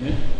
Yeah.